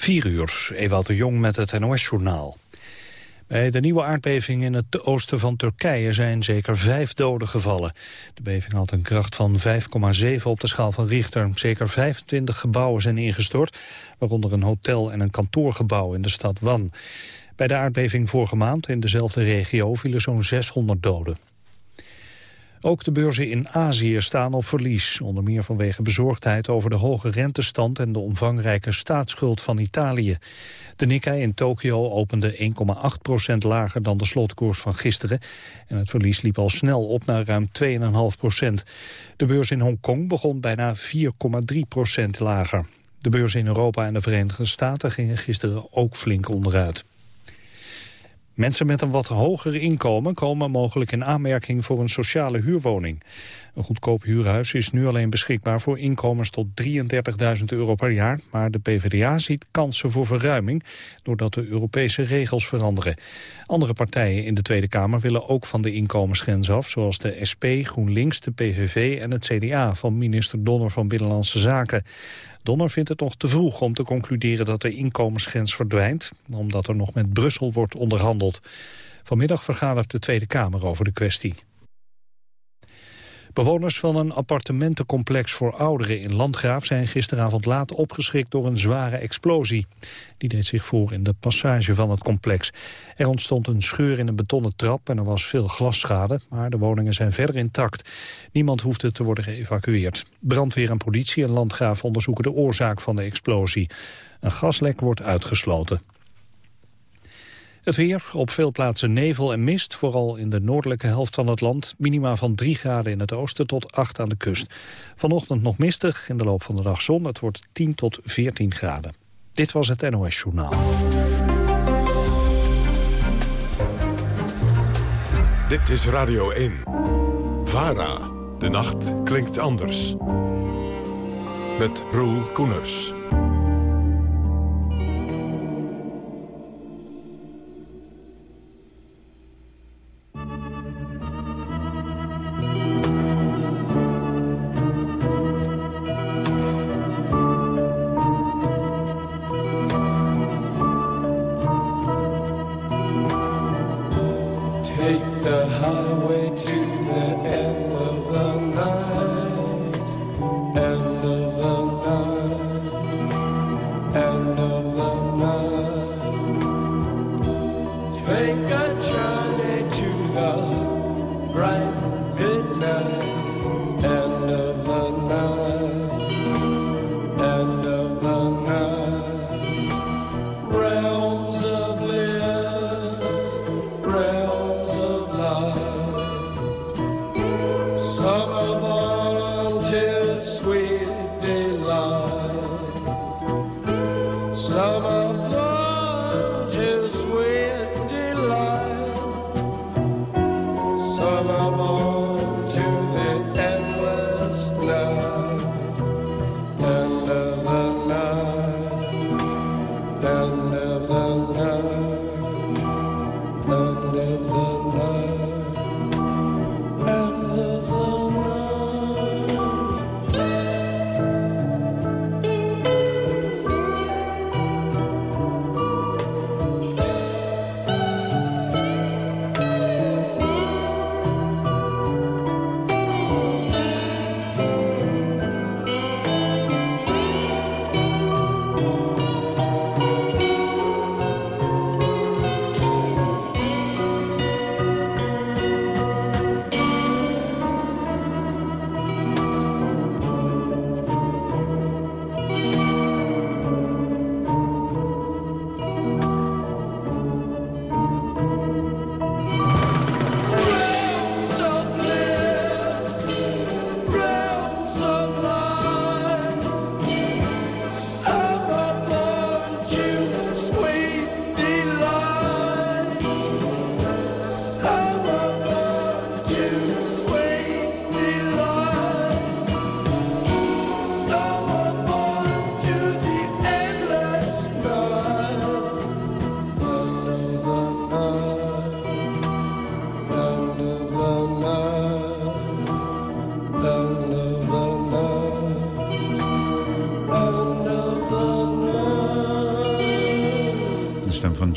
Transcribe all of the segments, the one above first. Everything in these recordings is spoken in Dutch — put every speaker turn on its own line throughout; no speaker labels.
4 uur, Ewout de Jong met het NOS-journaal. Bij de nieuwe aardbeving in het oosten van Turkije zijn zeker vijf doden gevallen. De beving had een kracht van 5,7 op de schaal van Richter. Zeker 25 gebouwen zijn ingestort, waaronder een hotel en een kantoorgebouw in de stad Wan. Bij de aardbeving vorige maand in dezelfde regio vielen zo'n 600 doden. Ook de beurzen in Azië staan op verlies. Onder meer vanwege bezorgdheid over de hoge rentestand... en de omvangrijke staatsschuld van Italië. De Nikkei in Tokio opende 1,8% lager dan de slotkoers van gisteren. En het verlies liep al snel op naar ruim 2,5% De beurs in Hongkong begon bijna 4,3% lager. De beurs in Europa en de Verenigde Staten gingen gisteren ook flink onderuit. Mensen met een wat hoger inkomen komen mogelijk in aanmerking voor een sociale huurwoning. Een goedkoop huurhuis is nu alleen beschikbaar voor inkomens tot 33.000 euro per jaar. Maar de PvdA ziet kansen voor verruiming doordat de Europese regels veranderen. Andere partijen in de Tweede Kamer willen ook van de inkomensgrens af. Zoals de SP, GroenLinks, de PVV en het CDA van minister Donner van Binnenlandse Zaken. Donner vindt het nog te vroeg om te concluderen dat de inkomensgrens verdwijnt, omdat er nog met Brussel wordt onderhandeld. Vanmiddag vergadert de Tweede Kamer over de kwestie. Bewoners van een appartementencomplex voor ouderen in Landgraaf zijn gisteravond laat opgeschrikt door een zware explosie. Die deed zich voor in de passage van het complex. Er ontstond een scheur in een betonnen trap en er was veel glasschade, maar de woningen zijn verder intact. Niemand hoefde te worden geëvacueerd. Brandweer en politie in Landgraaf onderzoeken de oorzaak van de explosie. Een gaslek wordt uitgesloten. Het weer, op veel plaatsen nevel en mist, vooral in de noordelijke helft van het land. Minima van 3 graden in het oosten tot 8 aan de kust. Vanochtend nog mistig, in de loop van de dag zon. Het wordt 10 tot 14 graden. Dit was het NOS Journaal.
Dit is Radio 1. VARA. De nacht klinkt anders. Met Roel Koeners.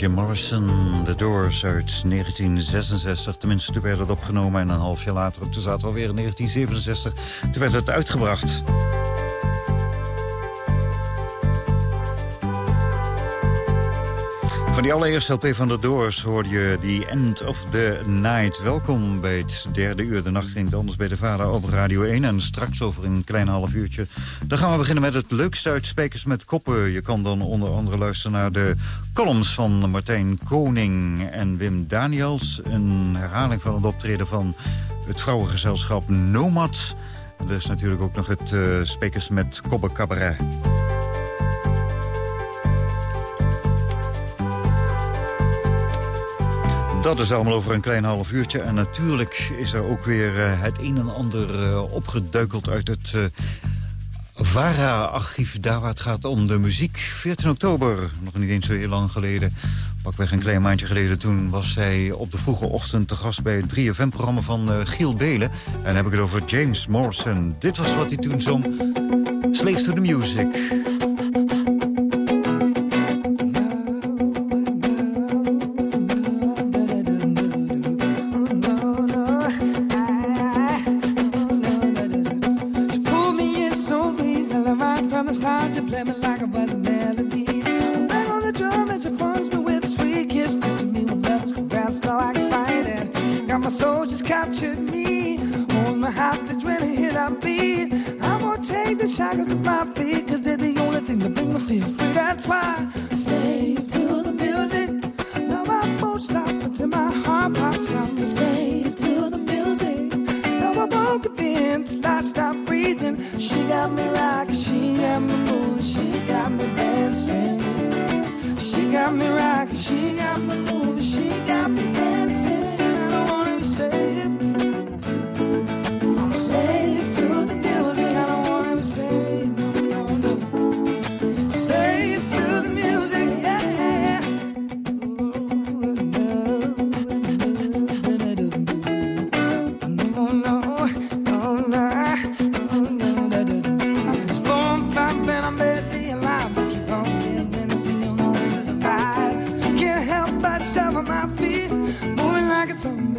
Jim Morrison, The Doors uit 1966. Tenminste, toen werd het opgenomen en een half jaar later, toen zaten we alweer in 1967, toen werd het uitgebracht. Van die allereerste LP van The Doors hoorde je The End of the Night. Welkom bij het derde uur. De nacht ging anders bij de vader op Radio 1. En straks over een klein half uurtje. Dan gaan we beginnen met het leukste uit Spekers met Koppen. Je kan dan onder andere luisteren naar de columns van Martijn Koning en Wim Daniels. Een herhaling van het optreden van het vrouwengezelschap Nomad. En er is natuurlijk ook nog het uh, Spekers met Koppen Cabaret. Dat is allemaal over een klein half uurtje. En natuurlijk is er ook weer uh, het een en ander uh, opgeduikeld uit het VARA-archief. Daar waar het gaat om de muziek. 14 oktober, nog niet eens zo heel lang geleden. Pakweg een klein maandje geleden. Toen was zij op de vroege ochtend te gast bij het 3FM-programma van Giel Belen. En dan heb ik het over James Morrison. Dit was wat hij toen zong. Slave to the Music.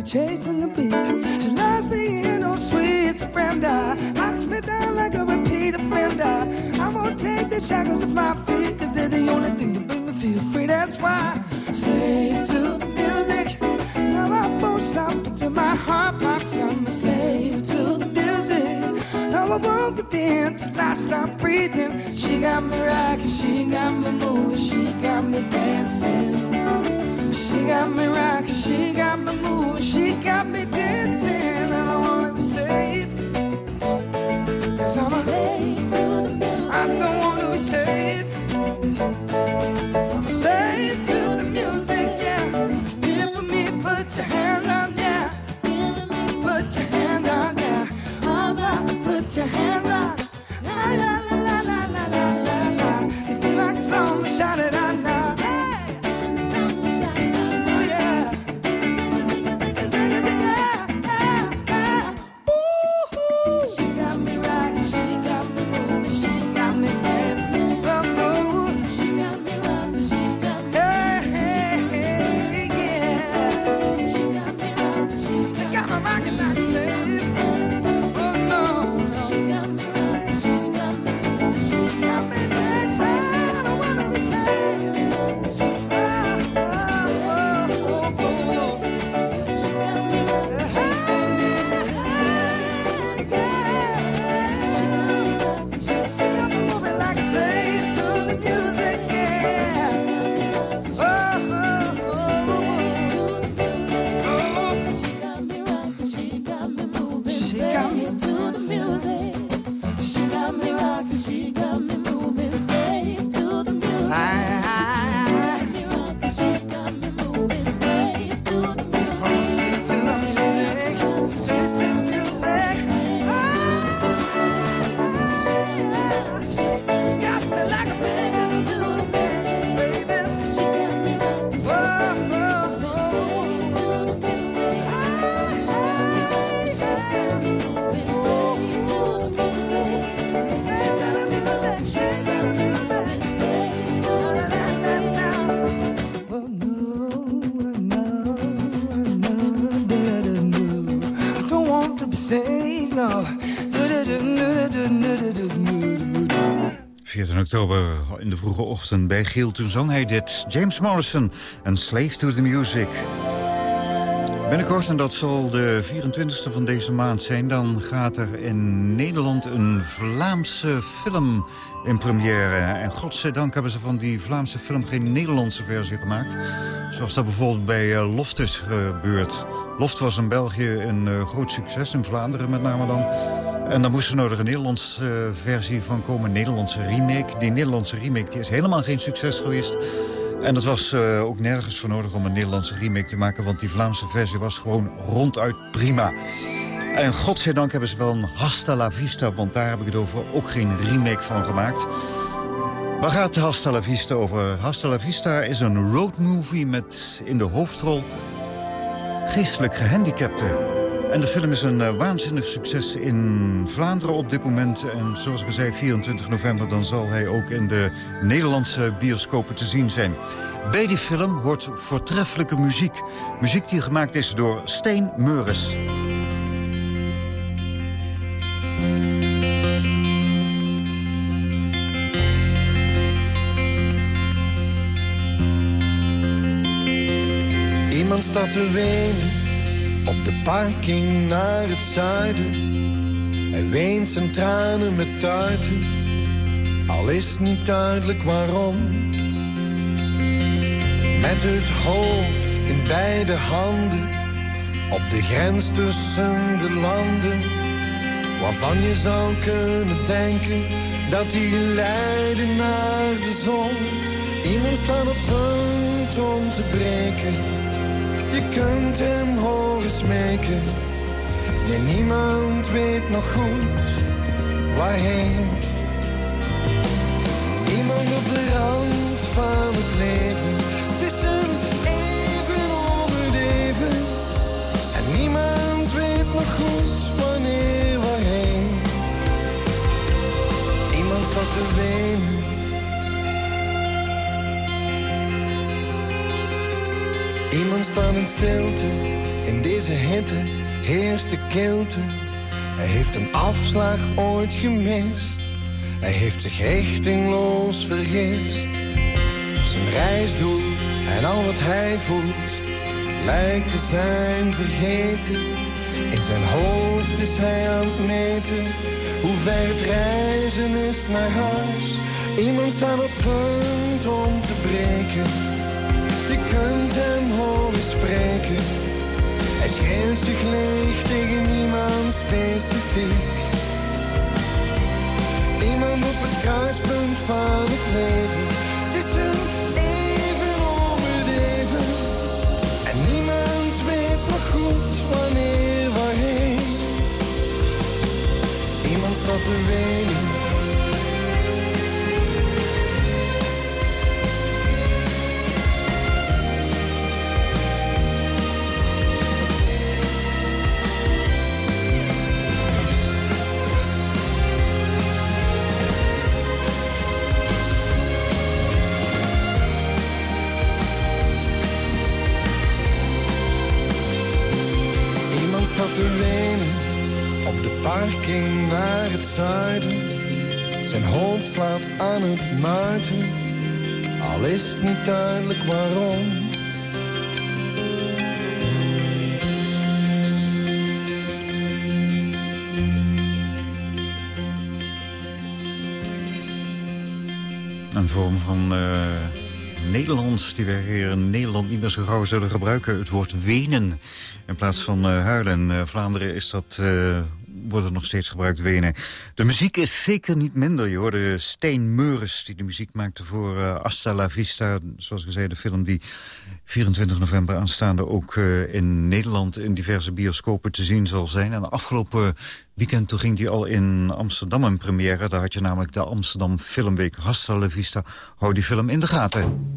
Chasing the beat. She loves me in her sweet surrender, locks me down like a repeat offender. I won't take the shackles off my feet, cause they're the only thing that make me feel free. That's why slave to the music. Now I won't stop until my heart pops. I'm a slave to the music. Now I won't give in till I stop breathing. She got me rocking, she got me moving, she got me dancing. She got me rocking, she got me moving, she got me dancing. And I wanna be safe.
In de vroege ochtend bij Giel. Toen zong hij dit. James Morrison en Slave to the Music. Binnenkort, en dat zal de 24e van deze maand zijn... dan gaat er in Nederland een Vlaamse film in première. En godzijdank hebben ze van die Vlaamse film geen Nederlandse versie gemaakt. Zoals dat bijvoorbeeld bij uh, Loft is gebeurd. Loft was in België een uh, groot succes, in Vlaanderen met name dan. En daar moest er nou een Nederlandse uh, versie van komen, een Nederlandse remake. Die Nederlandse remake die is helemaal geen succes geweest... En dat was uh, ook nergens voor nodig om een Nederlandse remake te maken... want die Vlaamse versie was gewoon ronduit prima. En godzijdank hebben ze wel een Hasta la Vista... want daar heb ik het over ook geen remake van gemaakt. Waar gaat Hasta la Vista over? Hasta la Vista is een roadmovie met in de hoofdrol... geestelijk gehandicapten. En de film is een uh, waanzinnig succes in Vlaanderen op dit moment. En zoals ik al zei, 24 november... dan zal hij ook in de Nederlandse bioscopen te zien zijn. Bij die film hoort voortreffelijke muziek. Muziek die gemaakt is door Steen Meuris.
Iemand staat te wenen op de parking naar het zuiden. Hij weent zijn tranen met tuiten, al is niet duidelijk waarom. Met het hoofd in beide handen, op de grens tussen de landen. Waarvan je zou kunnen denken dat die leiden naar de zon. Iemand staat op punt om te breken je kunt hem horen smeken. Nee, niemand weet nog goed waarheen. Iemand op de rand van het leven. Het is een even onder even. En niemand weet nog goed wanneer waarheen. Iemand staat te wenen Iemand staat in stilte, in deze hitte heerst de kilte. Hij heeft een afslag ooit gemist. Hij heeft zich richtingloos vergist. Zijn reisdoel en al wat hij voelt, lijkt te zijn vergeten. In zijn hoofd is hij aan het meten, hoe ver het reizen is naar huis. Iemand staat op punt om te breken spreken. Hij schreeuwt zich leeg tegen niemand specifiek. Iemand op het kruispunt van het leven. Het is een even even. En niemand weet nog goed wanneer, waarheen. Iemand staat te wenen zuiden. Zijn hoofd slaat aan het muiten, al is niet duidelijk waarom.
Een vorm van uh, Nederlands die we hier in Nederland niet meer zo gauw zullen gebruiken. Het woord wenen. In plaats van uh, huilen. Uh, Vlaanderen is dat, wordt er nog steeds gebruikt, wenen. De muziek is zeker niet minder. Je hoorde Steen Meuris die de muziek maakte voor uh, Asta la Vista. Zoals zei, de film die 24 november aanstaande... ook in Nederland in diverse bioscopen te zien zal zijn. En afgelopen weekend toen ging die al in Amsterdam in première. Daar had je namelijk de Amsterdam Filmweek. Asta la Vista, hou die film in de gaten.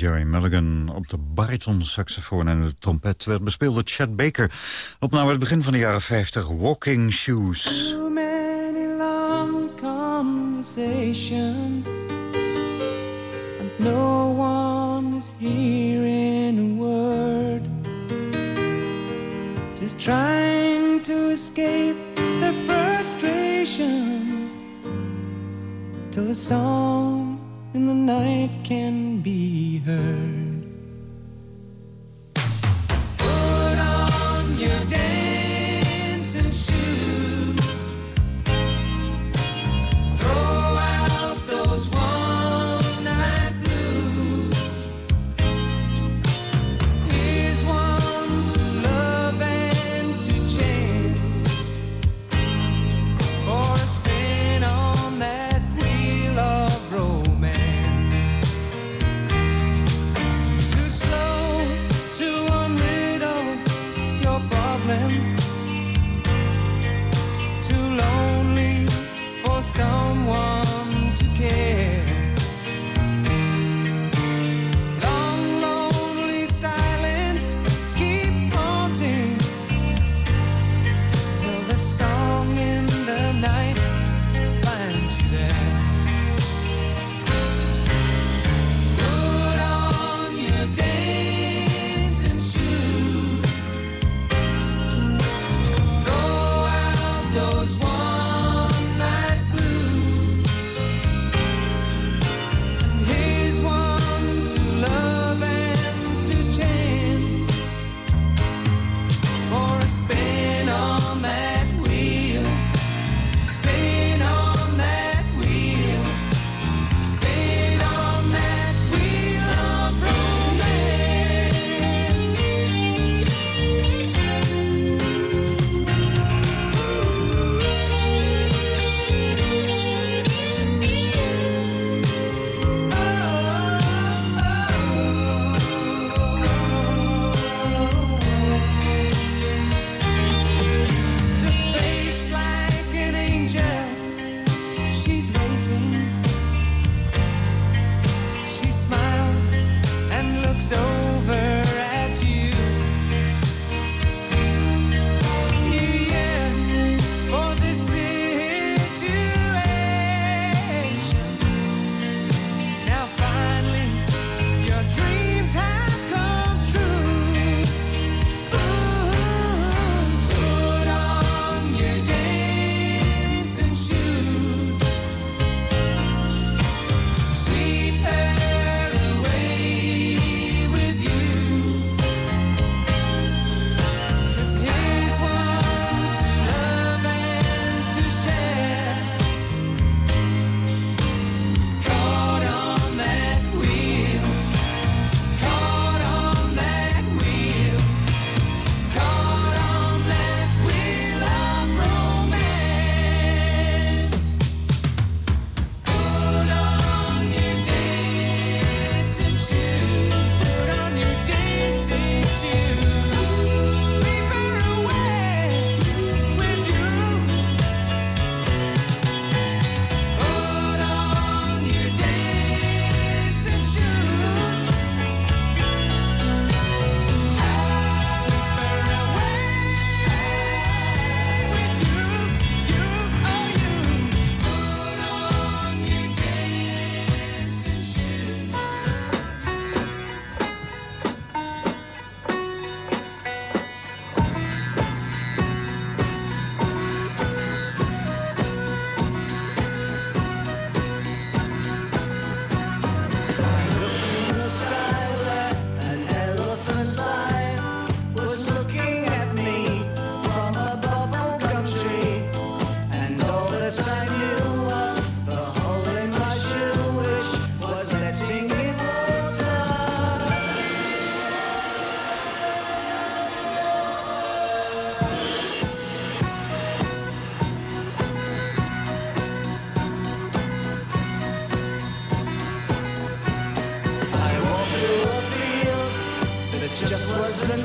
Jerry Mulligan op de bariton-saxofoon en de trompet... werd bespeeld door Chad Baker. Opname het begin van de jaren 50, Walking Shoes.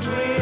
dream.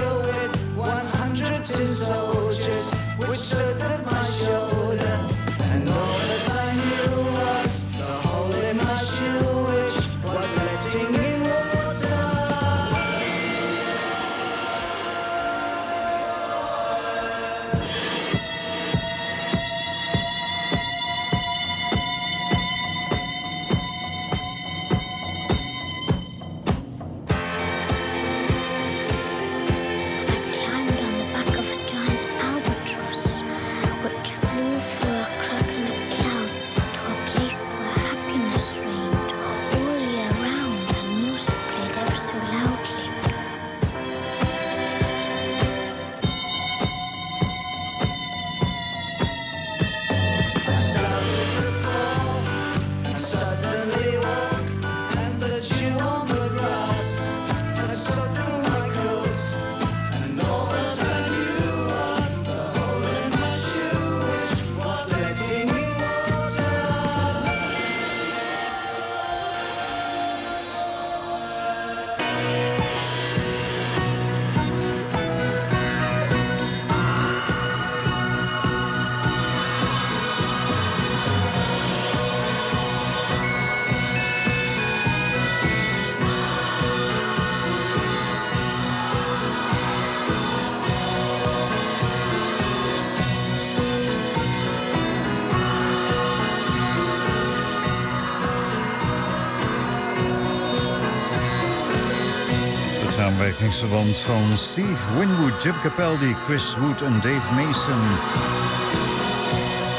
Samenwerkingsverband van Steve Winwood, Jim Capaldi, Chris Wood en Dave Mason.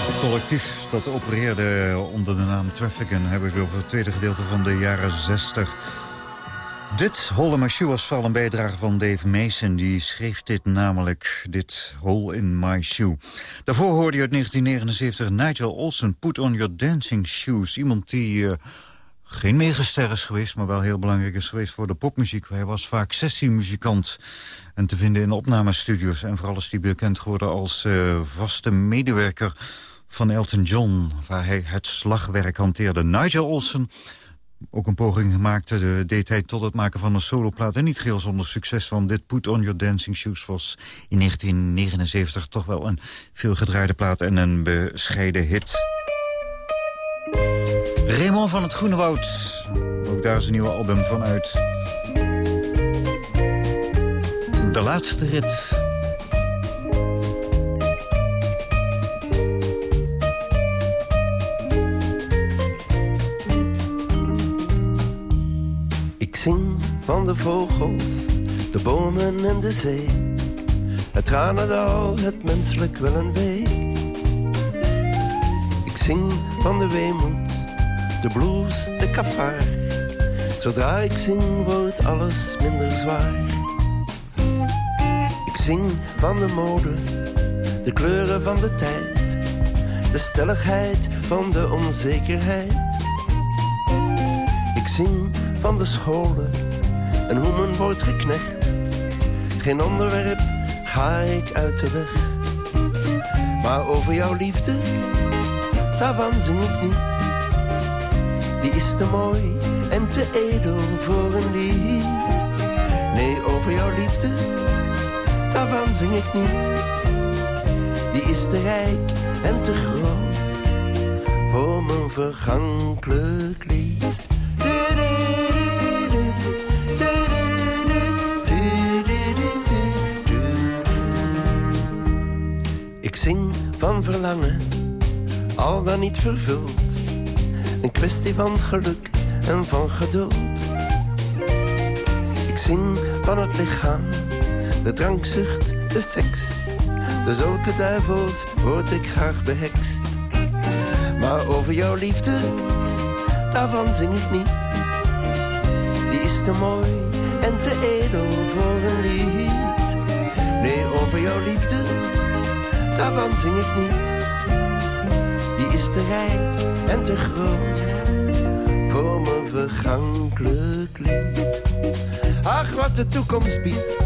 Het collectief dat opereerde onder de naam Trafficking... hebben we over het tweede gedeelte van de jaren 60. Dit Hole in My Shoe was vooral een bijdrage van Dave Mason. Die schreef dit namelijk, dit Hole in My Shoe. Daarvoor hoorde je uit 1979 Nigel Olsen, Put on Your Dancing Shoes. Iemand die... eh, geen megaster is geweest, maar wel heel belangrijk is geweest voor de popmuziek. Hij was vaak sessiemuzikant en te vinden in opnamestudios. En vooral is hij bekend geworden als eh, vaste medewerker van Elton John... waar hij het slagwerk hanteerde. Nigel Olsen, ook een poging gemaakt, eh, deed hij tot het maken van een soloplaat. En niet geheel zonder succes, want dit Put On Your Dancing Shoes... was in 1979 toch wel een veelgedraaide plaat en een bescheiden hit. Raymond van het Groene Woud. Ook daar is een nieuwe album van uit. De laatste rit.
Ik zing van de vogels, de bomen en de zee. Het tranendal, het menselijk wel en wee. Zing van de weemoed, de blues, de kafaar. Zodra ik zing wordt alles minder zwaar. Ik zing van de mode, de kleuren van de tijd. De stelligheid van de onzekerheid. Ik zing van de scholen en hoe men wordt geknecht. Geen onderwerp ga ik uit de weg. Maar over jouw liefde, daarvan zing ik niet. Die is te mooi en te edel voor een lied. Nee, over jouw liefde, daarvan zing ik niet. Die is te rijk en te groot voor mijn vergankelijk lied. Ik zing van verlangen, al dan niet vervuld. Een kwestie van geluk en van geduld. Ik zing van het lichaam, de drankzucht, de seks. De zulke duivels word ik graag behekst. Maar over jouw liefde, daarvan zing ik niet. Die is te mooi en te edel voor een lied. Nee, over jouw liefde, daarvan zing ik niet. Te en te groot voor mijn vergankelijk lied. Ach, wat de toekomst biedt,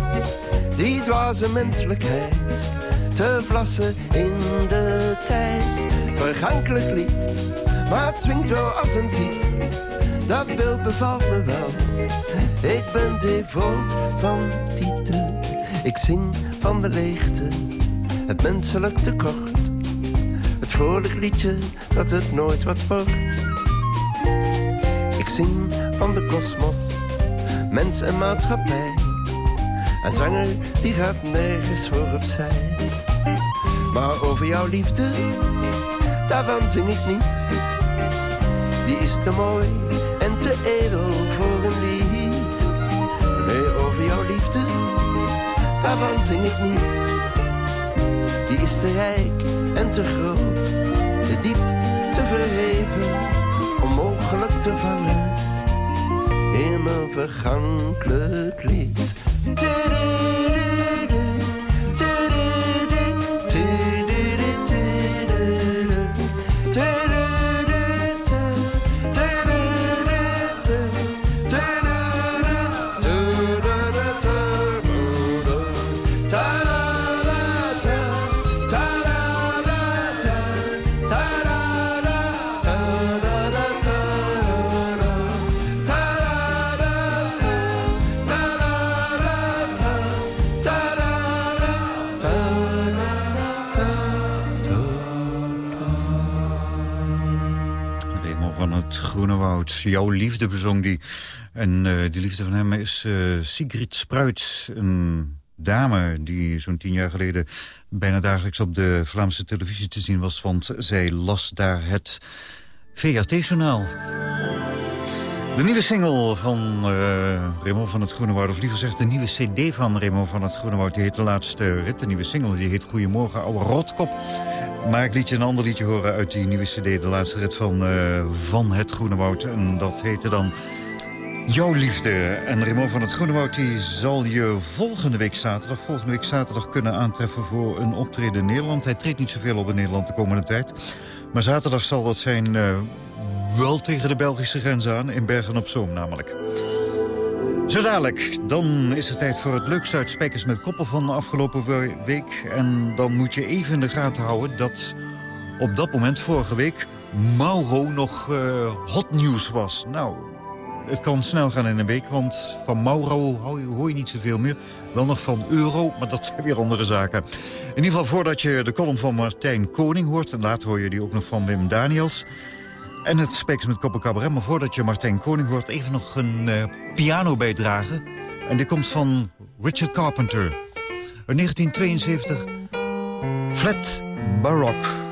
die dwaze menselijkheid. Te vlassen in de tijd, vergankelijk lied. Maar het swingt wel als een tiet, dat beeld bevalt me wel. Ik ben devoot van tieten. Ik zing van de leegte, het menselijk tekort. Vrolijk liedje dat het nooit wat wordt. Ik zing van de kosmos, mens en maatschappij. Een zanger die gaat nergens voor opzij. Maar over jouw liefde, daarvan zing ik niet. Die is te mooi en te edel voor een lied. Nee, over jouw liefde, daarvan zing ik niet. Die is te rijk te groot, te diep, te verheven, onmogelijk te vangen in mijn vergankelijk lied.
Jouw liefde bezong die. En eh, die liefde van hem is eh, Sigrid Spruit. Een dame die zo'n tien jaar geleden bijna dagelijks op de Vlaamse televisie te zien was. Want zij las daar het VRT-journaal. De nieuwe single van uh, Raymond van het Groene Woud, of liever gezegd de nieuwe cd van Raymond van het Groene Woud, die heet de laatste rit. De nieuwe single die heet Goedemorgen, oude rotkop. Maar ik liet je een ander liedje horen uit die nieuwe cd, de laatste rit van, uh, van het Groene Woud. En dat heette dan Jouw Liefde. En Raymond van het Groene Woud die zal je volgende week zaterdag, volgende week zaterdag kunnen aantreffen voor een optreden in Nederland. Hij treedt niet zoveel op in Nederland de komende tijd. Maar zaterdag zal dat zijn... Uh, wel tegen de Belgische grens aan, in Bergen-op-Zoom namelijk. Zo dadelijk, dan is het tijd voor het leukste uit Spijkers met Koppen van de afgelopen week. En dan moet je even in de gaten houden dat op dat moment, vorige week... Mauro nog uh, hot nieuws was. Nou, het kan snel gaan in een week, want van Mauro hoor je niet zoveel meer. Wel nog van euro, maar dat zijn weer andere zaken. In ieder geval voordat je de column van Martijn Koning hoort... en later hoor je die ook nog van Wim Daniels... En het Speaks met Koppen Cabaret. Maar voordat je Martijn Koning hoort, even nog een uh, piano bijdragen. En die komt van Richard Carpenter. Uit 1972. Flat Baroque.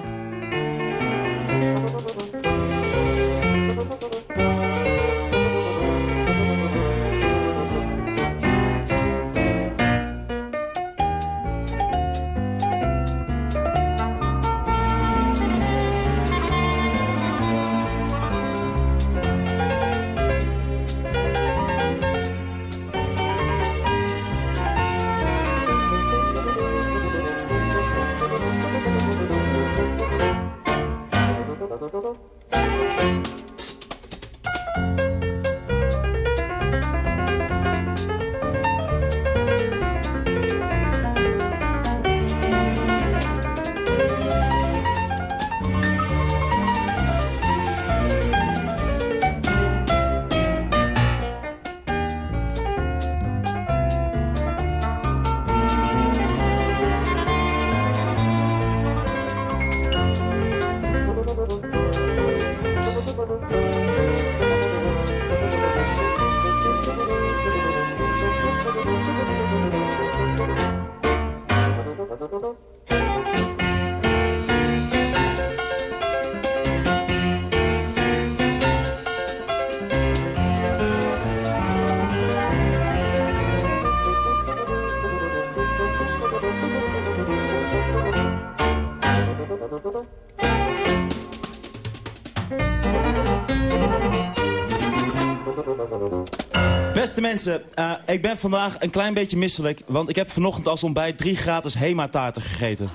Beste mensen, uh, ik ben vandaag een klein beetje misselijk... want ik heb vanochtend als ontbijt drie gratis Hema-taarten gegeten.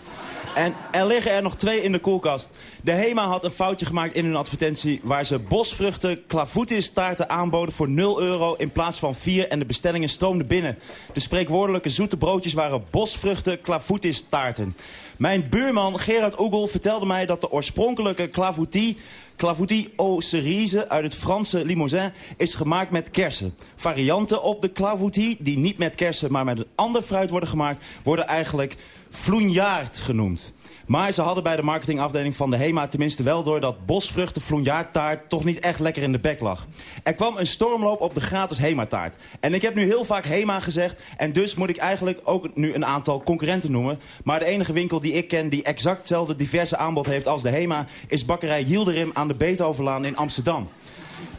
En er liggen er nog twee in de koelkast. De Hema had een foutje gemaakt in hun advertentie... waar ze bosvruchten klavoutis taarten aanboden voor 0 euro in plaats van 4... en de bestellingen stroomden binnen. De spreekwoordelijke zoete broodjes waren bosvruchten klavoutis taarten. Mijn buurman Gerard Oegel vertelde mij dat de oorspronkelijke klavoutie Clafoutis aux cerises uit het Franse Limousin is gemaakt met kersen. Varianten op de Clafoutis, die niet met kersen, maar met een ander fruit worden gemaakt, worden eigenlijk floenjaard genoemd. Maar ze hadden bij de marketingafdeling van de HEMA tenminste wel door dat bosvruchten toch niet echt lekker in de bek lag. Er kwam een stormloop op de gratis HEMA-taart. En ik heb nu heel vaak HEMA gezegd en dus moet ik eigenlijk ook nu een aantal concurrenten noemen. Maar de enige winkel die ik ken die exact hetzelfde diverse aanbod heeft als de HEMA is bakkerij Yildirim aan de Beethovenlaan in Amsterdam.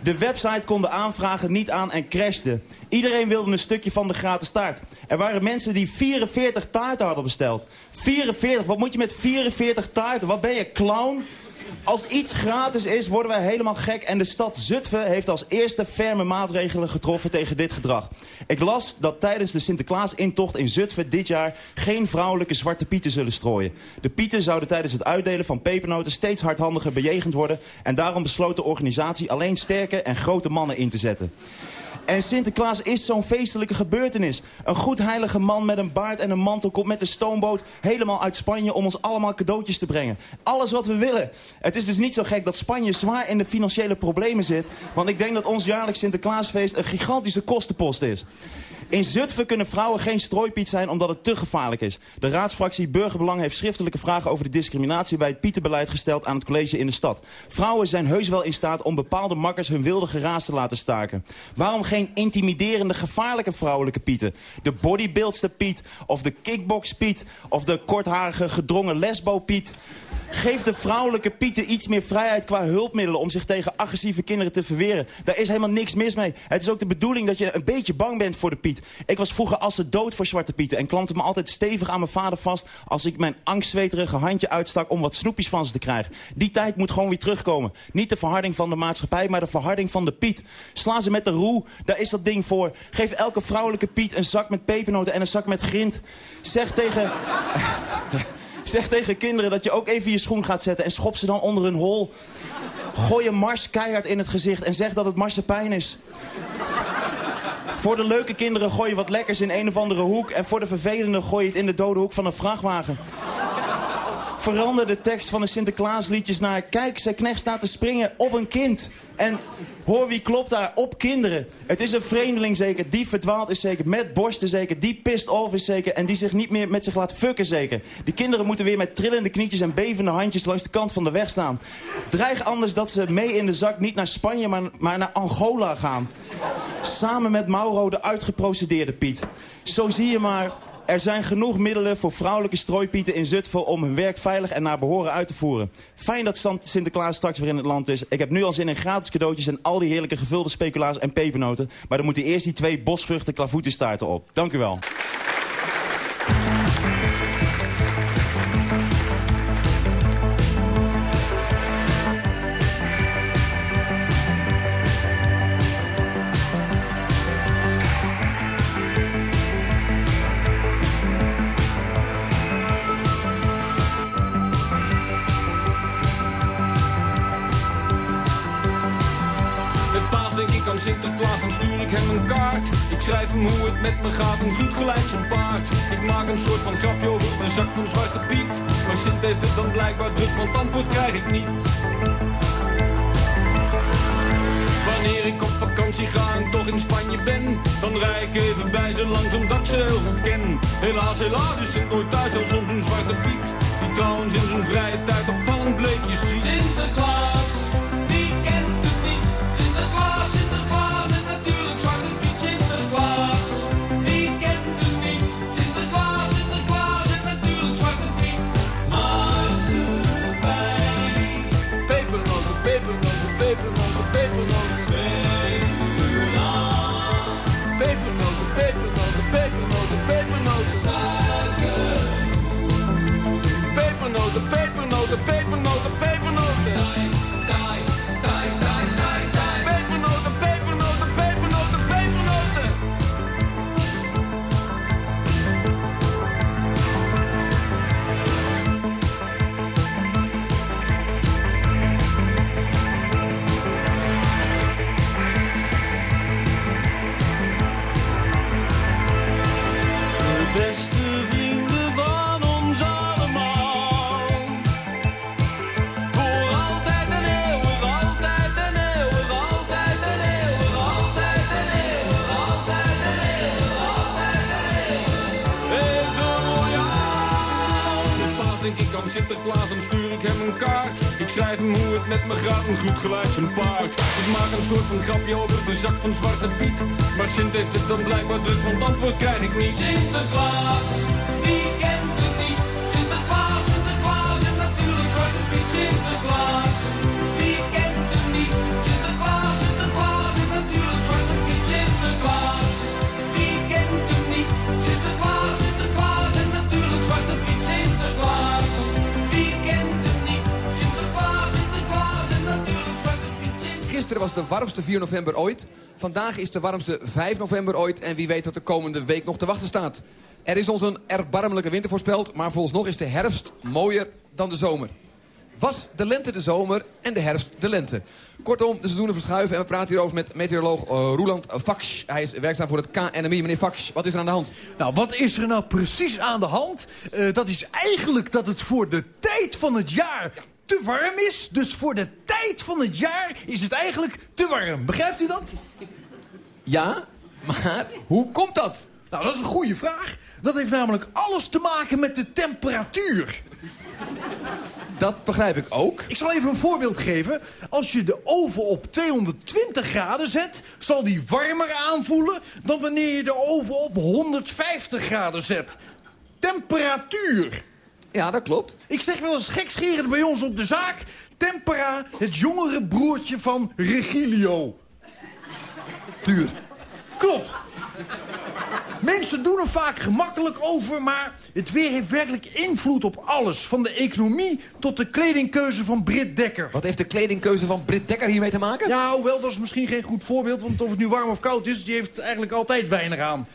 De website kon de aanvragen niet aan en crashte. Iedereen wilde een stukje van de gratis taart. Er waren mensen die 44 taarten hadden besteld. 44, wat moet je met 44 taarten? Wat ben je, clown? Als iets gratis is, worden wij helemaal gek. En de stad Zutphen heeft als eerste ferme maatregelen getroffen tegen dit gedrag. Ik las dat tijdens de Sinterklaas-intocht in Zutphen dit jaar... geen vrouwelijke zwarte pieten zullen strooien. De pieten zouden tijdens het uitdelen van pepernoten steeds hardhandiger bejegend worden. En daarom besloot de organisatie alleen sterke en grote mannen in te zetten. En Sinterklaas is zo'n feestelijke gebeurtenis. Een goed heilige man met een baard en een mantel komt met de stoomboot helemaal uit Spanje om ons allemaal cadeautjes te brengen. Alles wat we willen. Het is dus niet zo gek dat Spanje zwaar in de financiële problemen zit. Want ik denk dat ons jaarlijks Sinterklaasfeest een gigantische kostenpost is. In Zutphen kunnen vrouwen geen strooipiet zijn omdat het te gevaarlijk is. De raadsfractie Burgerbelang heeft schriftelijke vragen over de discriminatie bij het pietenbeleid gesteld aan het college in de stad. Vrouwen zijn heus wel in staat om bepaalde makkers hun wilde geraas te laten staken. Waarom geen intimiderende gevaarlijke vrouwelijke pieten? De bodybuildster Piet of de kickbox Piet of de kortharige gedrongen lesbo Piet? Geef de vrouwelijke pieten iets meer vrijheid qua hulpmiddelen om zich tegen agressieve kinderen te verweren. Daar is helemaal niks mis mee. Het is ook de bedoeling dat je een beetje bang bent voor de piet. Ik was vroeger als de dood voor zwarte pieten en klampte me altijd stevig aan mijn vader vast als ik mijn angstzweterige handje uitstak om wat snoepjes van ze te krijgen. Die tijd moet gewoon weer terugkomen. Niet de verharding van de maatschappij, maar de verharding van de piet. Sla ze met de roe, daar is dat ding voor. Geef elke vrouwelijke piet een zak met pepernoten en een zak met grind. Zeg tegen... Zeg tegen kinderen dat je ook even je schoen gaat zetten en schop ze dan onder hun hol. Gooi een mars keihard in het gezicht en zeg dat het marsepein is. Voor de leuke kinderen gooi je wat lekkers in een of andere hoek... en voor de vervelende gooi je het in de dode hoek van een vrachtwagen. Verander de tekst van de Sinterklaasliedjes naar... Kijk, zijn knecht staat te springen op een kind. En hoor wie klopt daar op kinderen. Het is een vreemdeling zeker, die verdwaald is zeker. Met borsten zeker, die pissed off is zeker. En die zich niet meer met zich laat fucken zeker. Die kinderen moeten weer met trillende knietjes en bevende handjes... langs de kant van de weg staan. Dreig anders dat ze mee in de zak niet naar Spanje, maar, maar naar Angola gaan. Samen met Mauro, de uitgeprocedeerde Piet. Zo zie je maar er zijn genoeg middelen voor vrouwelijke strooipieten in Zutphen om hun werk veilig en naar behoren uit te voeren. Fijn dat Sinterklaas straks weer in het land is. Ik heb nu al zin in gratis cadeautjes en al die heerlijke gevulde speculaas en pepernoten. Maar dan moeten eerst die twee bosvruchten klavoetenstaarten op. Dank u wel.
Een soort van grapje over een zak van Zwarte Piet. Maar Sint heeft het dan blijkbaar druk, want antwoord krijg ik niet. Wanneer ik op vakantie ga en toch in Spanje ben, dan rij ik even bij ze langs omdat ze heel goed ken. Helaas, helaas is Sint nooit thuis, al soms een Zwarte Piet. Die trouwens in zijn vrije tijd opvallend bleekjes ziet. Met me gaat, een goed geluid zijn paard. Ik maak een soort van grapje over de zak van Zwarte Piet. Maar Sint heeft het dan blijkbaar druk, want antwoord krijg ik niet. Sinterklaas,
Was de warmste 4 november ooit. Vandaag is de warmste 5 november ooit. En wie weet wat de komende week nog te wachten staat. Er is ons een erbarmelijke winter voorspeld. Maar volgens nog is de herfst mooier dan de zomer. Was de lente de zomer en de herfst de lente. Kortom, de seizoenen verschuiven. En we praten hierover met meteoroloog eh, Roeland Vaksch. Hij is werkzaam voor het KNMI. Meneer Vaksch, wat is er aan de hand?
Nou, wat is er nou precies aan de hand? Eh, dat is eigenlijk dat het voor de tijd van het jaar te warm is. Dus voor de tijd van het jaar is het eigenlijk te warm. Begrijpt u dat?
Ja, maar hoe komt dat?
Nou, dat is een goede vraag. Dat heeft namelijk alles te maken met de temperatuur.
Dat begrijp ik ook.
Ik zal even een voorbeeld geven. Als je de oven op 220 graden zet, zal die warmer aanvoelen... dan wanneer je de oven op 150 graden zet. Temperatuur.
Ja, dat klopt.
Ik zeg wel eens gekscherend bij ons op de zaak... Tempera, het jongere broertje van Regilio.
Tuur.
Klopt. Mensen doen er vaak gemakkelijk over, maar het weer heeft werkelijk invloed op alles. Van de economie tot de kledingkeuze van Britt Dekker.
Wat heeft de kledingkeuze van Britt Dekker hiermee te maken?
Ja, hoewel, dat is misschien geen goed voorbeeld, want of het nu warm of koud is, die heeft eigenlijk altijd weinig aan.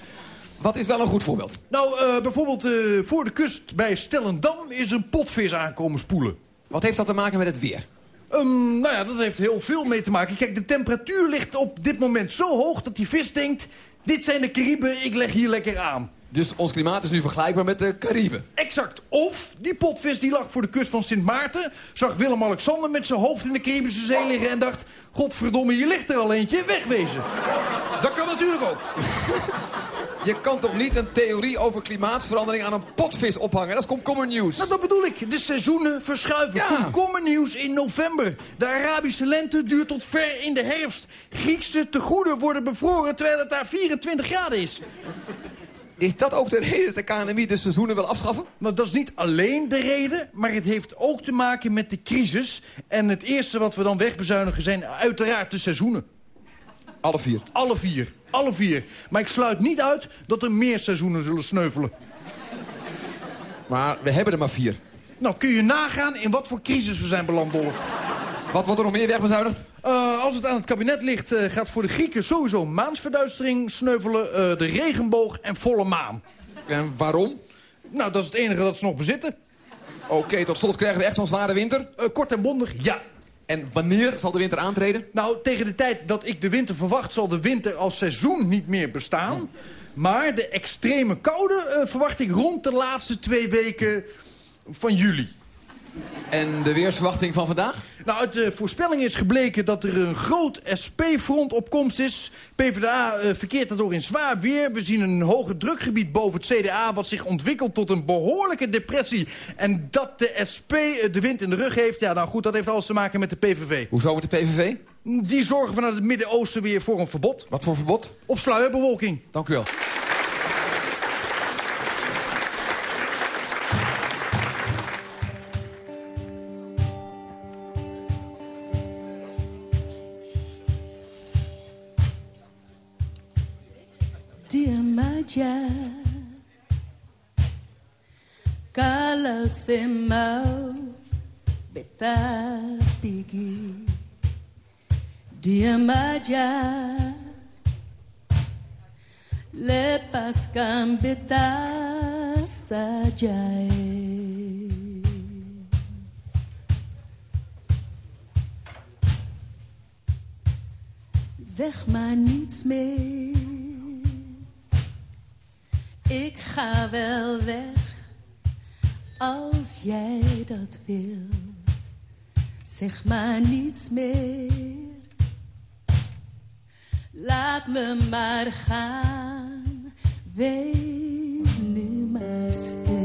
Wat is wel een goed voorbeeld?
Nou, eh, bijvoorbeeld eh, voor de kust bij Stellendam is een potvis aankomen spoelen.
Wat heeft dat te maken met het weer?
Ehm, nou ja, dat heeft heel veel mee te maken. Kijk, de temperatuur ligt op dit moment zo hoog dat die vis denkt... dit zijn de Cariben, ik leg hier lekker aan.
Dus ons klimaat is nu vergelijkbaar met de Cariben.
Exact. Of die potvis die lag voor de kust van Sint Maarten... zag Willem-Alexander met zijn hoofd in de Caribische Zee liggen... en dacht, godverdomme, hier ligt er al eentje, wegwezen. Dat kan natuurlijk ook.
Je kan toch niet een theorie over klimaatverandering aan een potvis ophangen? Dat is komkommernieuws.
Nou, dat bedoel ik. De seizoenen verschuiven.
Ja.
Komkommernieuws in november. De Arabische lente duurt tot ver in de herfst. Griekse tegoeden worden bevroren terwijl het daar 24 graden is.
Is dat ook de reden dat de KNMI de seizoenen wil afschaffen?
Nou, dat is niet alleen de reden, maar het heeft ook te maken met de crisis. En het eerste wat we dan wegbezuinigen zijn uiteraard de seizoenen.
Alle vier.
Alle vier. Alle vier. Maar ik sluit niet uit dat er meer seizoenen zullen sneuvelen.
Maar we hebben er maar vier.
Nou, kun je nagaan in wat voor crisis we zijn beland, Dolf.
Wat wordt er nog meer wegbezuinigd?
Uh, als het aan het kabinet ligt, uh, gaat voor de Grieken sowieso maansverduistering sneuvelen... Uh, de regenboog en volle maan.
En waarom?
Nou, dat is het enige dat ze nog bezitten.
Oké, okay, tot slot krijgen we echt zo'n zware winter?
kort en bondig, ja.
En wanneer zal de winter aantreden?
Nou, tegen de tijd dat ik de winter verwacht... zal de winter als seizoen niet meer bestaan. Maar de extreme koude verwacht ik rond de laatste twee weken van juli.
En de weersverwachting van vandaag?
Nou, uit de voorspelling is gebleken dat er een groot SP-front op komst is. PvdA uh, verkeert daardoor in zwaar weer. We zien een hoge drukgebied boven het CDA... wat zich ontwikkelt tot een behoorlijke depressie. En dat de SP uh, de wind in de rug heeft... ja, nou goed, dat heeft alles te maken met de PVV.
Hoezo met de PVV?
Die zorgen vanuit het Midden-Oosten weer voor een verbod.
Wat voor verbod?
Op sluierbewolking.
Dank u wel.
Kalau semau beta pergi Diam aja Lepaskan beta saja Zeg maar niets meer. Ik ga wel weg als jij dat wil. Zeg maar niets meer. Laat me maar gaan. Wees nu maar stil.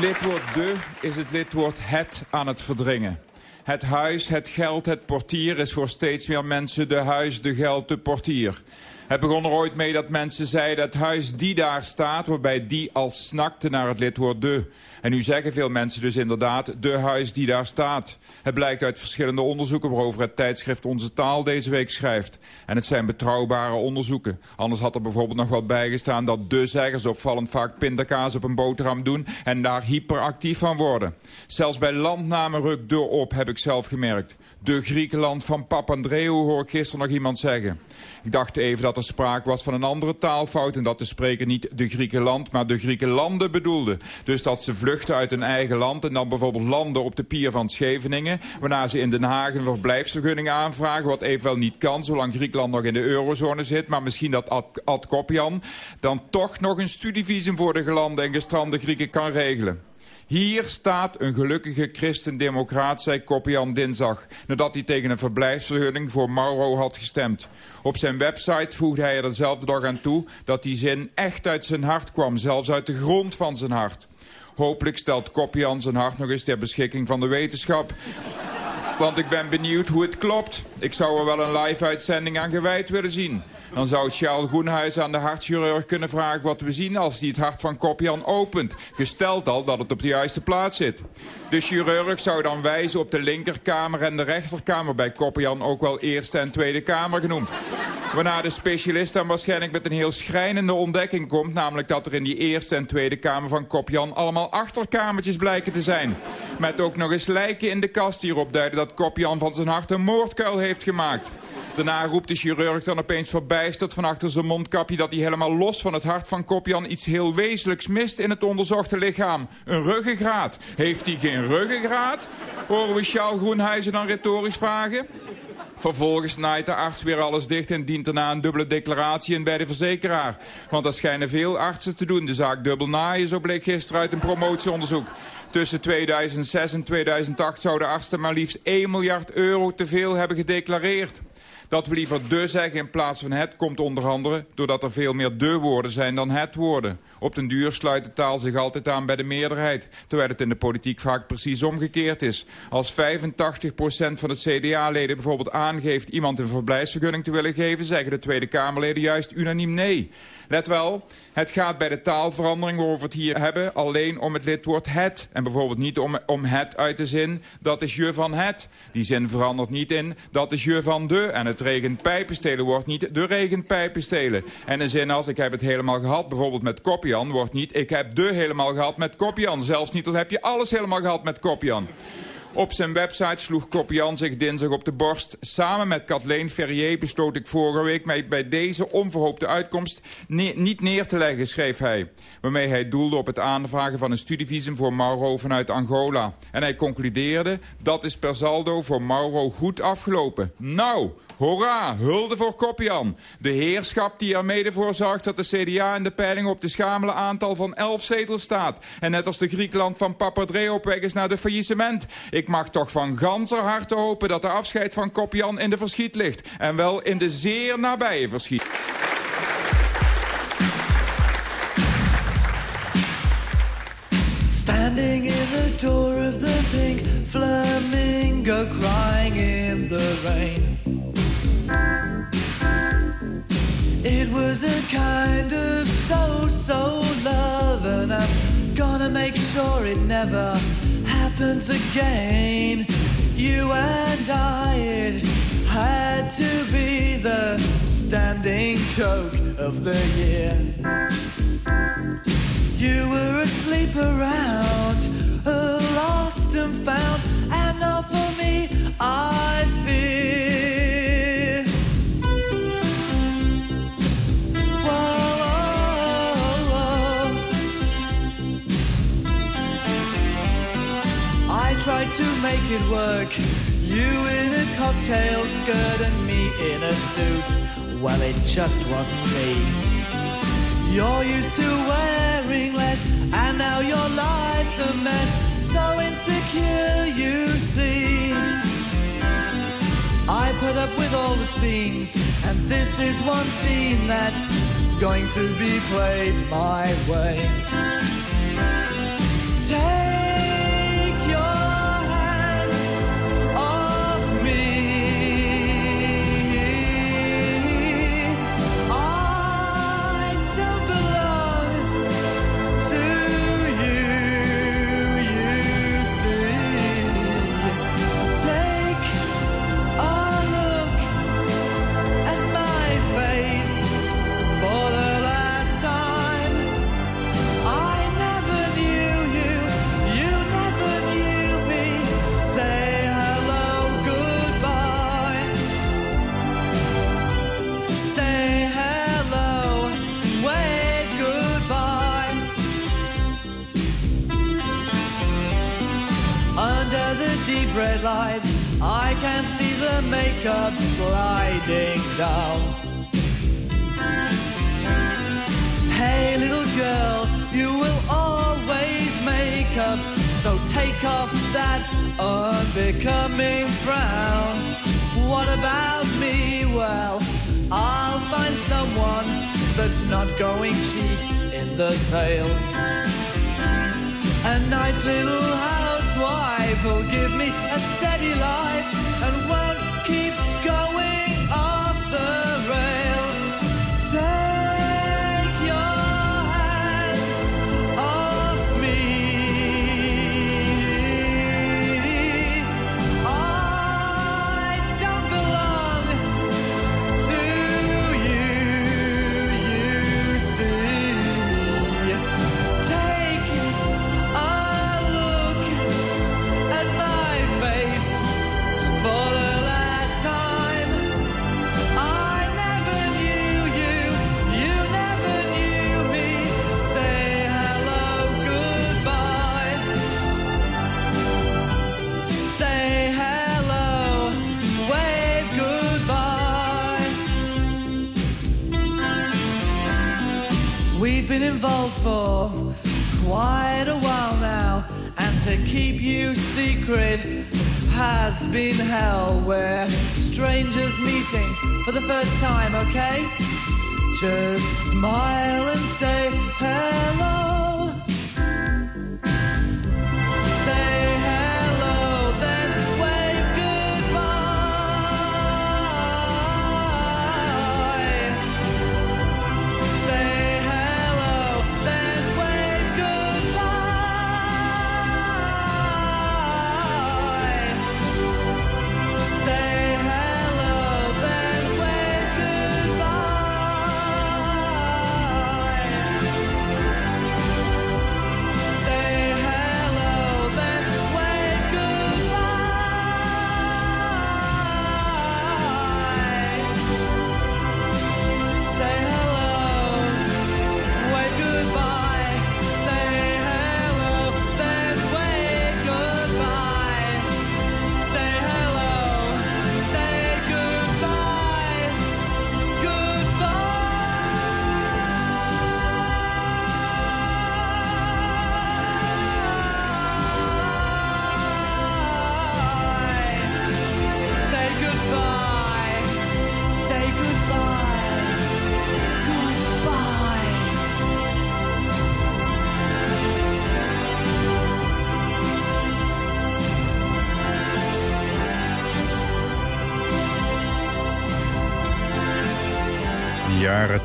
Lidwoord de is het lidwoord het aan het verdringen. Het huis, het geld, het portier is voor steeds meer mensen de huis, de geld, de portier. Het begon er ooit mee dat mensen zeiden het huis die daar staat, waarbij die al snakte naar het lidwoord de. En nu zeggen veel mensen dus inderdaad de huis die daar staat. Het blijkt uit verschillende onderzoeken waarover het tijdschrift Onze Taal deze week schrijft. En het zijn betrouwbare onderzoeken. Anders had er bijvoorbeeld nog wat bijgestaan dat de zeggers opvallend vaak pindakaas op een boterham doen en daar hyperactief van worden. Zelfs bij landnamen rukt de op, heb ik zelf gemerkt. De Griekenland van Papandreou hoor ik gisteren nog iemand zeggen. Ik dacht even dat er sprake was van een andere taalfout... en dat de spreker niet de Griekenland, maar de Griekenlanden bedoelde. Dus dat ze vluchten uit hun eigen land... en dan bijvoorbeeld landen op de pier van Scheveningen... waarna ze in Den Haag een verblijfsvergunning aanvragen... wat evenwel niet kan, zolang Griekenland nog in de eurozone zit... maar misschien dat Ad, Ad Kopjan dan toch nog een studievisum... voor de gelande en gestrande Grieken kan regelen. Hier staat een gelukkige christendemocraat, zei Koppian dinsdag... nadat hij tegen een verblijfsvergunning voor Mauro had gestemd. Op zijn website voegde hij er dezelfde dag aan toe... dat die zin echt uit zijn hart kwam, zelfs uit de grond van zijn hart. Hopelijk stelt Koppian zijn hart nog eens ter beschikking van de wetenschap... Want ik ben benieuwd hoe het klopt. Ik zou er wel een live-uitzending aan gewijd willen zien. Dan zou Charles Groenhuis aan de hartchirurg kunnen vragen wat we zien als hij het hart van Kopjan opent. Gesteld al dat het op de juiste plaats zit. De chirurg zou dan wijzen op de linkerkamer en de rechterkamer bij Kopjan ook wel eerste en tweede kamer genoemd. Waarna de specialist dan waarschijnlijk met een heel schrijnende ontdekking komt. Namelijk dat er in die eerste en tweede kamer van Kopjan allemaal achterkamertjes blijken te zijn. Met ook nog eens lijken in de kast die erop duiden dat Kopjan van zijn hart een moordkuil heeft gemaakt. Daarna roept de chirurg dan opeens verbijsterd van achter zijn mondkapje... dat hij helemaal los van het hart van Kopjan iets heel wezenlijks mist in het onderzochte lichaam. Een ruggengraat. Heeft hij geen ruggengraat? Horen we Charles Groenhuizen dan retorisch vragen? Vervolgens naait de arts weer alles dicht en dient daarna een dubbele declaratie in bij de verzekeraar. Want dat schijnen veel artsen te doen. De zaak dubbel naaien, zo bleek gisteren uit een promotieonderzoek. Tussen 2006 en 2008 zouden artsen maar liefst 1 miljard euro te veel hebben gedeclareerd. Dat we liever de zeggen in plaats van het komt onder andere... doordat er veel meer de woorden zijn dan het woorden. Op den duur sluit de taal zich altijd aan bij de meerderheid... terwijl het in de politiek vaak precies omgekeerd is. Als 85% van het CDA-leden bijvoorbeeld aangeeft... iemand een verblijfsvergunning te willen geven... zeggen de Tweede Kamerleden juist unaniem nee. Let wel, het gaat bij de taalverandering waarover we het hier hebben... alleen om het lidwoord het. En bijvoorbeeld niet om, om het uit de zin... dat is je van het. Die zin verandert niet in dat is je van de... en het regent pijpenstelen wordt niet de regent pijpenstelen. En een zin als ik heb het helemaal gehad, bijvoorbeeld met Wordt niet ik heb de helemaal gehad met Kopjan. Zelfs niet dat heb je alles helemaal gehad met Kopjan. Op zijn website sloeg Kopjan zich dinsdag op de borst. Samen met Kathleen Ferrier besloot ik vorige week mij bij deze onverhoopte uitkomst niet neer te leggen, schreef hij. Waarmee hij doelde op het aanvragen van een studievisum voor Mauro vanuit Angola. En hij concludeerde, dat is per saldo voor Mauro goed afgelopen. Nou, Hoera, hulde voor Kopjan. De heerschap die er mede voor zorgt dat de CDA in de peiling op de schamele aantal van 11 zetels staat. En net als de Griekenland van Papandreou op weg is naar de faillissement. Ik mag toch van ganser harte hopen dat de afscheid van Kopjan in de verschiet ligt. En wel in de zeer nabije verschiet.
Standing in the door of the pink flamingo, crying in the rain. It was a kind of so so love, and I'm gonna make sure it never happens again. You and I, it had to be the standing joke of the year. You were asleep around, lost and found, and not for me, I fear. To make it work. You in a cocktail skirt and me in a suit. Well, it just wasn't me. You're used to wearing less, and now your life's a mess. So insecure, you see. I put up with all the scenes, and this is one scene that's going to be played my way. Take can see the makeup sliding down. Hey, little girl, you will always make up. So take off that unbecoming frown. What about me? Well, I'll find someone that's not going cheap in the sales. A nice little housewife who'll give me a steady first time, okay? Just smile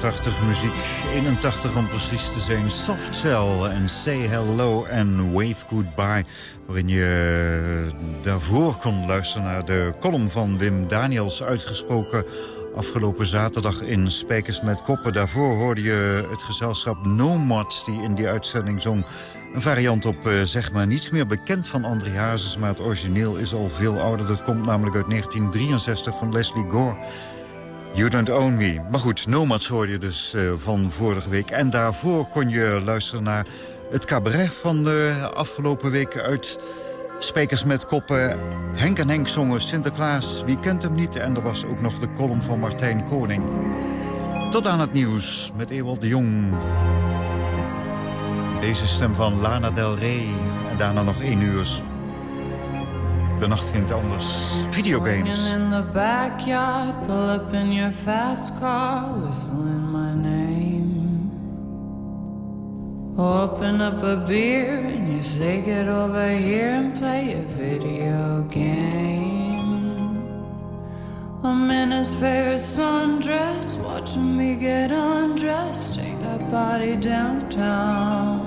80 muziek, 81 om precies te zijn. Soft Cell en Say Hello en Wave Goodbye. Waarin je daarvoor kon luisteren naar de column van Wim Daniels... uitgesproken afgelopen zaterdag in Spijkers met Koppen. Daarvoor hoorde je het gezelschap Nomads die in die uitzending zong... Een variant op eh, zeg maar niets meer bekend van André Hazes... maar het origineel is al veel ouder. Dat komt namelijk uit 1963 van Leslie Gore... You Don't Own Me. Maar goed, Nomads hoorde je dus eh, van vorige week. En daarvoor kon je luisteren naar het cabaret van de afgelopen week uit Spijkers met Koppen. Henk en Henk zongen Sinterklaas, wie kent hem niet? En er was ook nog de column van Martijn Koning. Tot aan het nieuws met Ewald de Jong. Deze stem van Lana Del Rey. En daarna nog één uur. De nacht ging anders. Videogames.
In the backyard, pull up in your fast car, whistling my name. Open up a beer and you say get over here and play a video game. I'm in his favorite sundress, watching me get undressed, take that body downtown.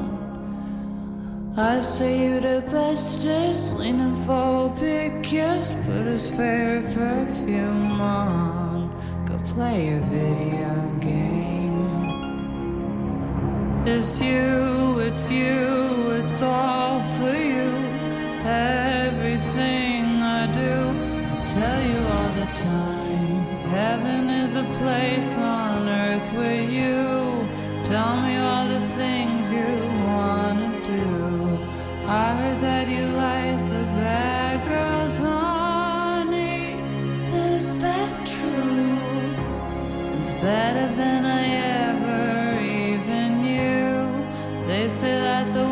I say you the bestest, leaning for a big kiss, put his favorite perfume on, go play a video game. It's you, it's you, it's all for you. Everything I do, I tell you all the time. Heaven is a place on earth with you. Tell me all the things you do. I heard that you like the bad girls, honey. Is that true? It's better than I ever even knew. They say that the